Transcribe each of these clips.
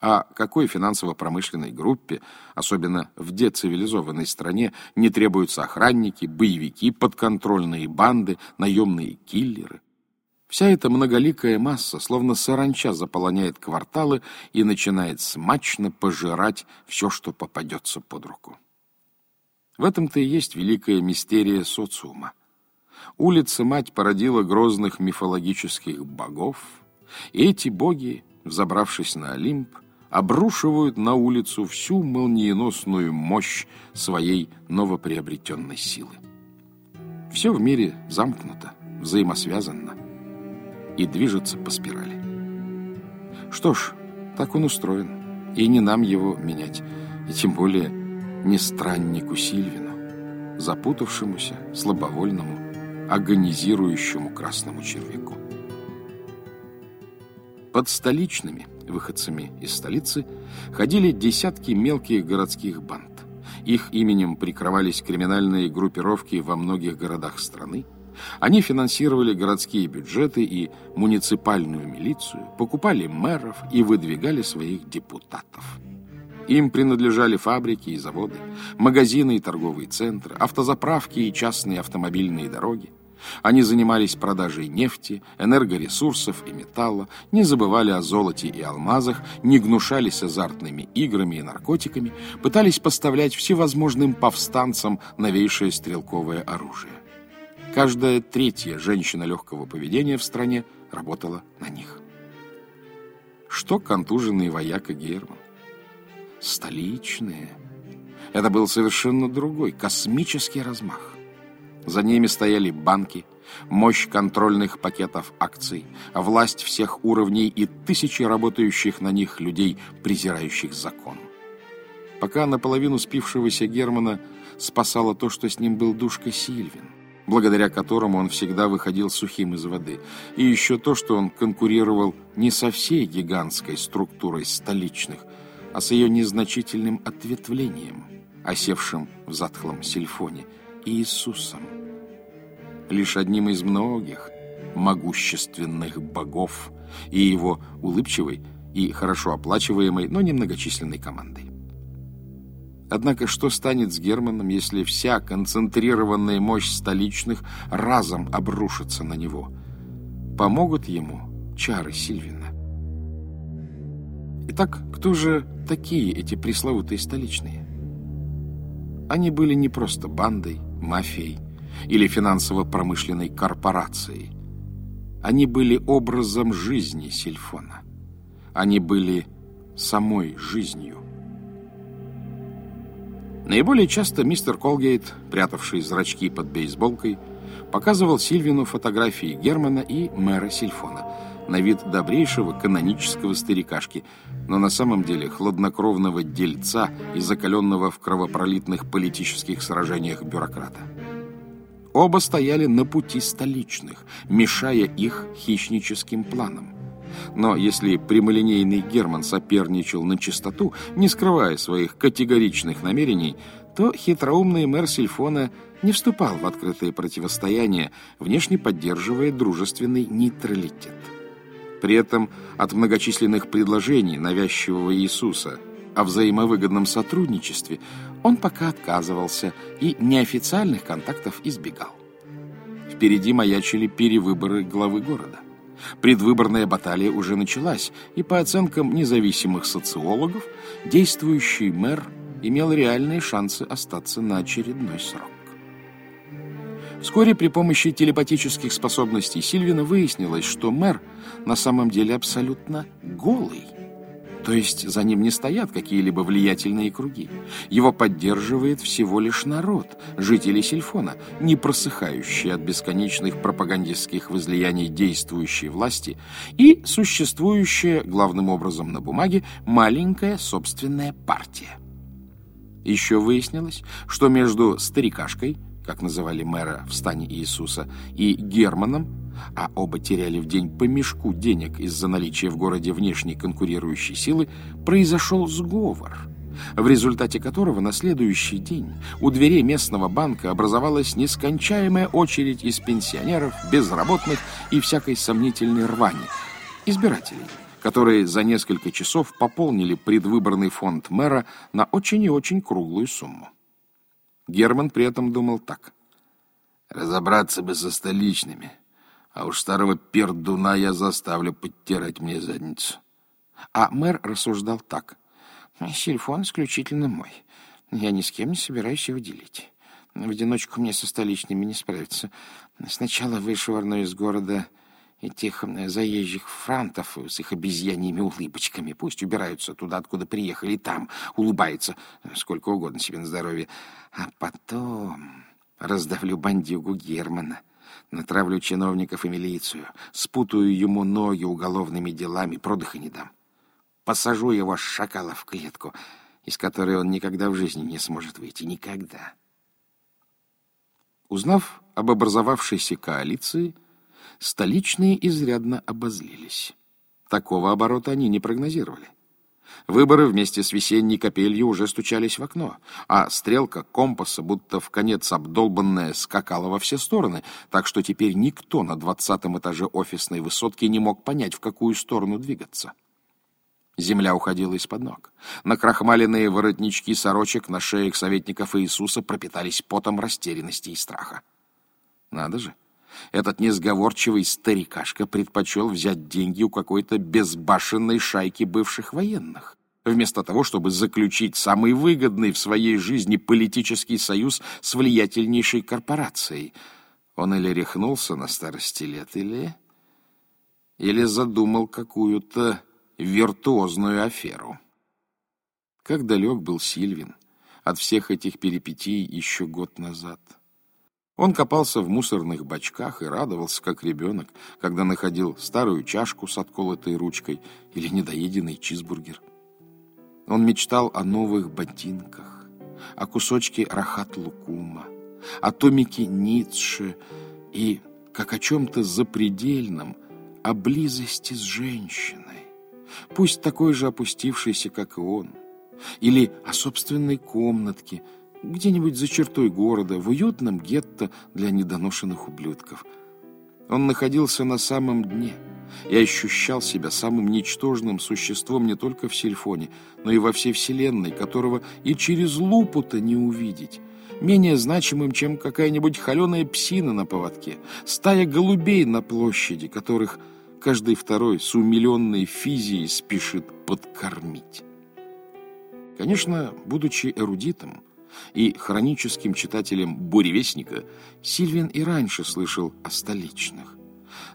А какой финансово-промышленной группе, особенно в децивилизованной стране, не требуются охранники, боевики, подконтрольные банды, наемные киллеры? Вся эта многоликая масса, словно саранча, заполоняет кварталы и начинает смачно пожирать все, что попадется под руку. В этом-то и есть великая мистерия социума. Улица-мать породила грозных мифологических богов, и эти боги, взобравшись на Олимп, обрушивают на улицу всю молниеносную мощь своей новоприобретенной силы. Все в мире замкнуто, взаимосвязано и движется по спирали. Что ж, так он устроен, и не нам его менять, и тем более не страннику Сильвину, запутавшемуся, слабовольному, агонизирующему красному червяку. Под столичными выходцами из столицы ходили десятки мелких городских банд. Их именем прикрывались криминальные группировки во многих городах страны. Они финансировали городские бюджеты и муниципальную милицию, покупали мэров и выдвигали своих депутатов. Им принадлежали фабрики и заводы, магазины и торговые центры, автозаправки и частные автомобильные дороги. Они занимались продажей нефти, энергоресурсов и металла, не забывали о золоте и алмазах, не гнушались азартными играми и наркотиками, пытались поставлять всевозможным повстанцам новейшее стрелковое оружие. Каждая третья женщина легкого поведения в стране работала на них. Что контуженный вояка Герман? Столичные. Это был совершенно другой, космический размах. За ними стояли банки, мощь контрольных пакетов акций, власть всех уровней и тысячи работающих на них людей, презирающих закон. Пока наполовину спившегося Германа спасало то, что с ним был душка Сильвин, благодаря которому он всегда выходил сухим из воды, и еще то, что он конкурировал не со всей гигантской структурой столичных, а с ее незначительным ответвлением, осевшим в затхлом сильфоне, Иисусом лишь одним из многих могущественных богов и его улыбчивой и хорошо оплачиваемой, но немногочисленной командой. Однако что станет с Германом, если вся концентрированная мощь столичных разом обрушится на него? Помогут ему чары Сильвина. Итак, кто же такие эти пресловутые столичные? Они были не просто бандой, мафией, или финансово-промышленной корпорацией. Они были образом жизни Сильфона. Они были самой жизнью. Наиболее часто мистер Колгейт, прятавший зрачки под бейсболкой, показывал Сильвину фотографии Германа и мэра Сильфона, на вид добрейшего канонического старикашки, но на самом деле хладнокровного дельца и закаленного в кровопролитных политических сражениях бюрократа. Оба стояли на пути столичных, мешая их хищническим планам. Но если прямолинейный Герман соперничал на чистоту, не скрывая своих категоричных намерений, то хитроумный мэр Сильфона не вступал в открытое противостояние, внешне поддерживая дружественный нейтралитет. При этом от многочисленных предложений навязчивого Иисуса о взаимовыгодном сотрудничестве он пока отказывался и неофициальных контактов избегал. Впереди маячили перевыборы главы города. Предвыборная баталия уже началась, и по оценкам независимых социологов, действующий мэр имел реальные шансы остаться на очередной срок. Вскоре при помощи телепатических способностей Сильвина выяснилось, что мэр на самом деле абсолютно голый. То есть за ним не стоят какие-либо влиятельные круги. Его поддерживает всего лишь народ, жители Сильфона, не просыхающие от бесконечных пропагандистских возлияний действующей власти и существующая, главным образом на бумаге, маленькая собственная партия. Еще выяснилось, что между старикашкой, как называли мэра в стане Иисуса, и Германом а оба теряли в день по мешку денег из-за наличия в городе внешней конкурирующей силы, произошел сговор, в результате которого на следующий день у дверей местного банка образовалась нескончаемая очередь из пенсионеров, безработных и всякой сомнительной рвани, избирателей, которые за несколько часов пополнили предвыборный фонд мэра на очень и очень круглую сумму. Герман при этом думал так. «Разобраться бы со столичными, а уж старого пердуна я заставлю подтирать мне задницу». А мэр рассуждал так. «Сильфон исключительно мой. Я ни с кем не собираюсь его делить. В одиночку мне со столичными не справиться. Сначала вышвырну из города этих заезжих франтов с их обезьяньими улыбочками. Пусть убираются туда, откуда приехали, там улыбаются сколько угодно себе на здоровье. А потом раздавлю бандюгу Германа, натравлю чиновников и милицию, спутаю ему ноги уголовными делами, продыха не дам. Посажу его шакала в клетку, из которой он никогда в жизни не сможет выйти. Никогда. Узнав об образовавшейся коалиции, столичные изрядно обозлились. Такого оборота они не прогнозировали. Выборы вместе с весенней капелью уже стучались в окно, а стрелка компаса, будто в конец обдолбанная, скакала во все стороны, так что теперь никто на двадцатом этаже офисной высотки не мог понять, в какую сторону двигаться. Земля уходила из-под ног. Накрахмаленные воротнички сорочек на шеях советников Иисуса пропитались потом растерянности и страха. Надо же! Этот несговорчивый старикашка предпочел взять деньги у какой-то безбашенной шайки бывших военных, вместо того, чтобы заключить самый выгодный в своей жизни политический союз с влиятельнейшей корпорацией. Он или рехнулся на старости лет, или... или задумал какую-то виртуозную аферу. Как далек был Сильвин от всех этих перипетий еще год назад. Он копался в мусорных бачках и радовался, как ребенок, когда находил старую чашку с отколотой ручкой или недоеденный чизбургер. Он мечтал о новых ботинках, о кусочке рахат-лукума, о томике Ницше и, как о чем-то запредельном, о близости с женщиной пусть такой же опустившийся, как и он, или о собственной комнатке, где-нибудь за чертой города, в уютном гетто для недоношенных ублюдков. Он находился на самом дне и ощущал себя самым ничтожным существом не только в сельфоне, но и во всей вселенной, которого и через лупу-то не увидеть, менее значимым, чем какая-нибудь холеная псина на поводке, стая голубей на площади, которых каждый второй с умиленной физией спешит подкормить. Конечно, будучи эрудитом и хроническим читателем «Буревестника», Сильвин и раньше слышал о столичных.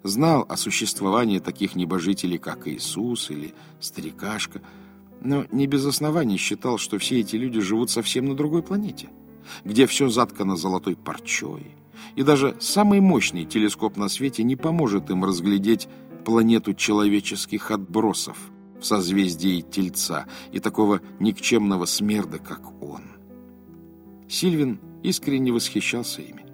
Знал о существовании таких небожителей, как Иисус или Старикашка, но не без оснований считал, что все эти люди живут совсем на другой планете, где все заткано золотой парчой, и даже самый мощный телескоп на свете не поможет им разглядеть планету человеческих отбросов в созвездии Тельца и такого никчемного смерда, как он. Сильвин искренне восхищался ими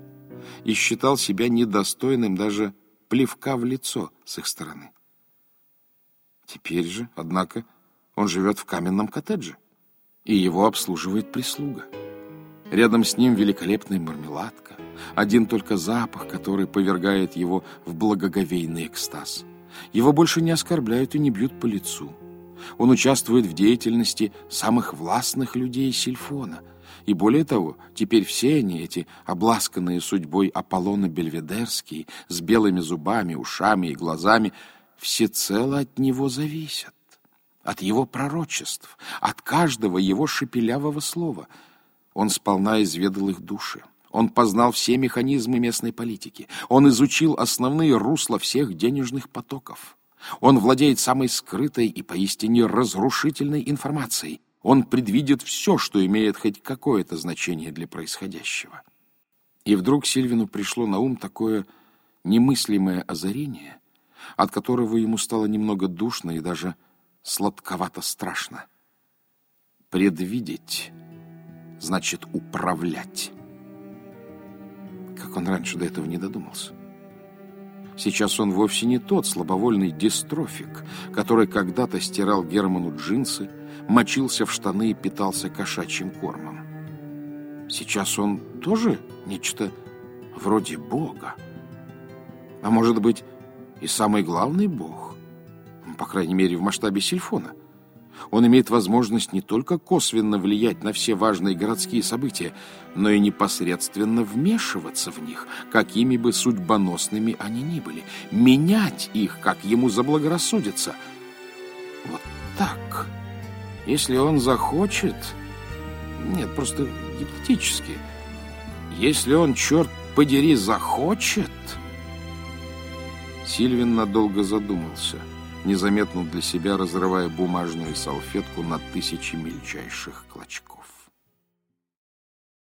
и считал себя недостойным даже плевка в лицо с их стороны. Теперь же, однако, он живет в каменном коттедже, и его обслуживает прислуга. Рядом с ним великолепная мармеладка, один только запах, который повергает его в благоговейный экстаз – его больше не оскорбляют и не бьют по лицу. Он участвует в деятельности самых властных людей Сильфона. И более того, теперь все они, эти обласканные судьбой Аполлона Бельведерские, с белыми зубами, ушами и глазами, всецело от него зависят. От его пророчеств, от каждого его шепелявого слова. Он сполна изведал их души. Он познал все механизмы местной политики. Он изучил основные русла всех денежных потоков. Он владеет самой скрытой и поистине разрушительной информацией. Он предвидит все, что имеет хоть какое-то значение для происходящего. И вдруг Сильвину пришло на ум такое немыслимое озарение, от которого ему стало немного душно и даже сладковато страшно. Предвидеть значит управлять. Как он раньше до этого не додумался? Сейчас он вовсе не тот слабовольный дистрофик, который когда-то стирал Герману джинсы, мочился в штаны и питался кошачьим кормом. Сейчас он тоже нечто вроде Бога. А может быть, и самый главный Бог? по крайней мере, в масштабе сельфона. Он имеет возможность не только косвенно влиять на все важные городские события, но и непосредственно вмешиваться в них, какими бы судьбоносными они ни были, менять их, как ему заблагорассудится. Вот так. Если он захочет... Нет, просто гипотетически. Если он, черт подери, захочет... Сильвин надолго задумался — незаметно для себя разрывая бумажную салфетку на тысячи мельчайших клочков.